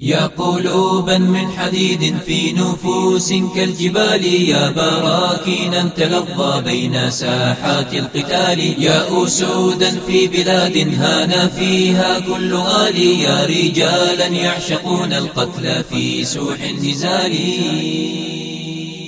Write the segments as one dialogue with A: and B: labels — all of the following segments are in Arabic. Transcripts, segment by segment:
A: يا قلوبا من حديد في نفوس كالجبال يا براكينا تلظى بين ساحات القتال يا أسودا في بلاد هان فيها كل غالي يا رجالا يعشقون القتل في سوح النزال.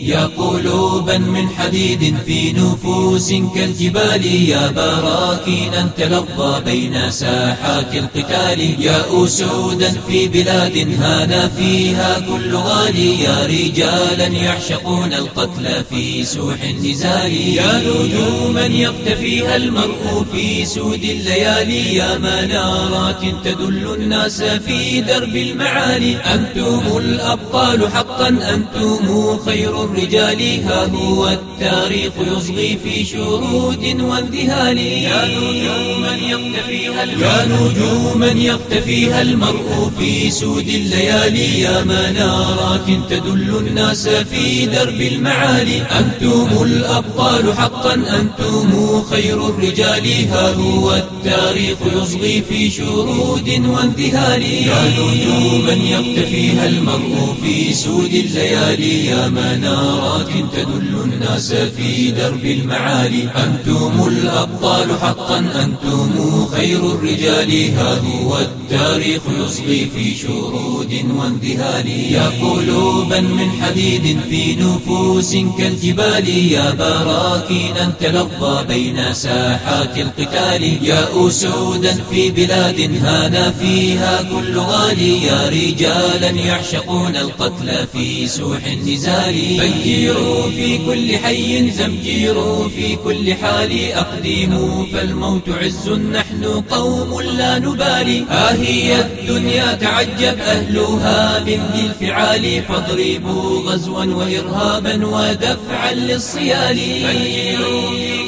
A: يا قلوبا من حديد في نفوس كالجبال يا براكينا تلظى بين ساحات القتال يا أسودا في بلاد هان فيها كل غالي يا رجالا يعشقون القتل في سوح النزال يا نجوما يقتفيها المرء في سود الليالي يا منارات تدل الناس في درب المعالي أنتم الأبطال حقا أنتم خير الرجال ها هو التاريخ يصغي في شرود وانذهال يا نجوما يقتفيها يا نجوما يقتفيها المرء في سود الليالي. يا منارات تدل الناس في درب المعالي. أنتم الأبطال حقا أنتم خير الرجال. ها هو التاريخ يصغي في شرود وانذهال يا نجوما يقتفيها المرء في سود الليالي. يا منارات إشارات تدل الناس في درب المعالي. أنتم الأبطال حقا أنتم خير الرجال. ها هو التاريخ يصغي في شرود وانذهال يا قلوبا من حديد في نفوس كالجبال. يا براكينا تلظى بين ساحات القتال. يا أسودا في بلاد هان فيها كل غالي. يا رجالا يعشقون القتل في سوح النزال. زمجيروا في كل حي زمجيروا في كل حال. أقدموا فالموت عز نحن قوم لا نبالي. ها هي الدنيا تعجب أهلها من ذي الفعال. فاضربوا غزوا وإرهابا ودفعا للصيال. فجروا في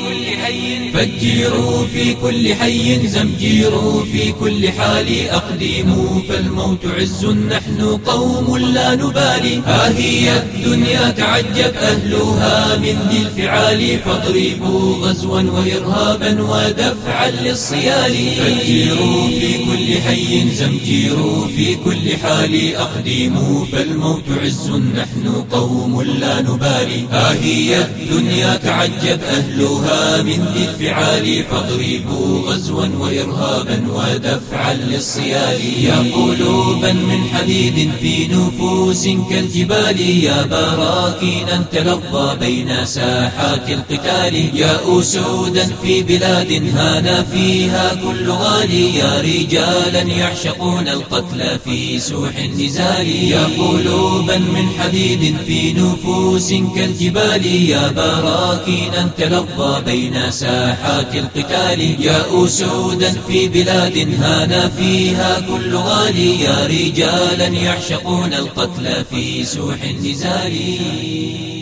A: فجروا في كل حي زمجيروا في كل حال. أقدموا فالموت عز نحن قوم لا نبالي. ها هي الدنيا تعجب أهلها من ذي الفعال. فاضربوا غزوا وإرهابا ودفعا للصيال. فجروا في كل حي زمجيروا في كل حال. أقدموا فالموت عز نحن قوم لا نبالي. ها هي الدنيا تعجب أهلها من ذي الفعال فاضربوا غزوا وإرهابا ودفعا للصيال يا قلوبا من حديد في نفوس كالجبال يا براكينا تلظى بين ساحات القتال. يا أسودا في بلاد هان فيها كل غالي يا رجالا يعشقون القتل في سوح النزال. يا قلوبا من حديد في نفوس كالجبال يا براكينا تلظى بين ساحات القتال يا أسودا في بلاد هان فيها كل غالي يا رجالا يعشقون القتل في سوح النزال.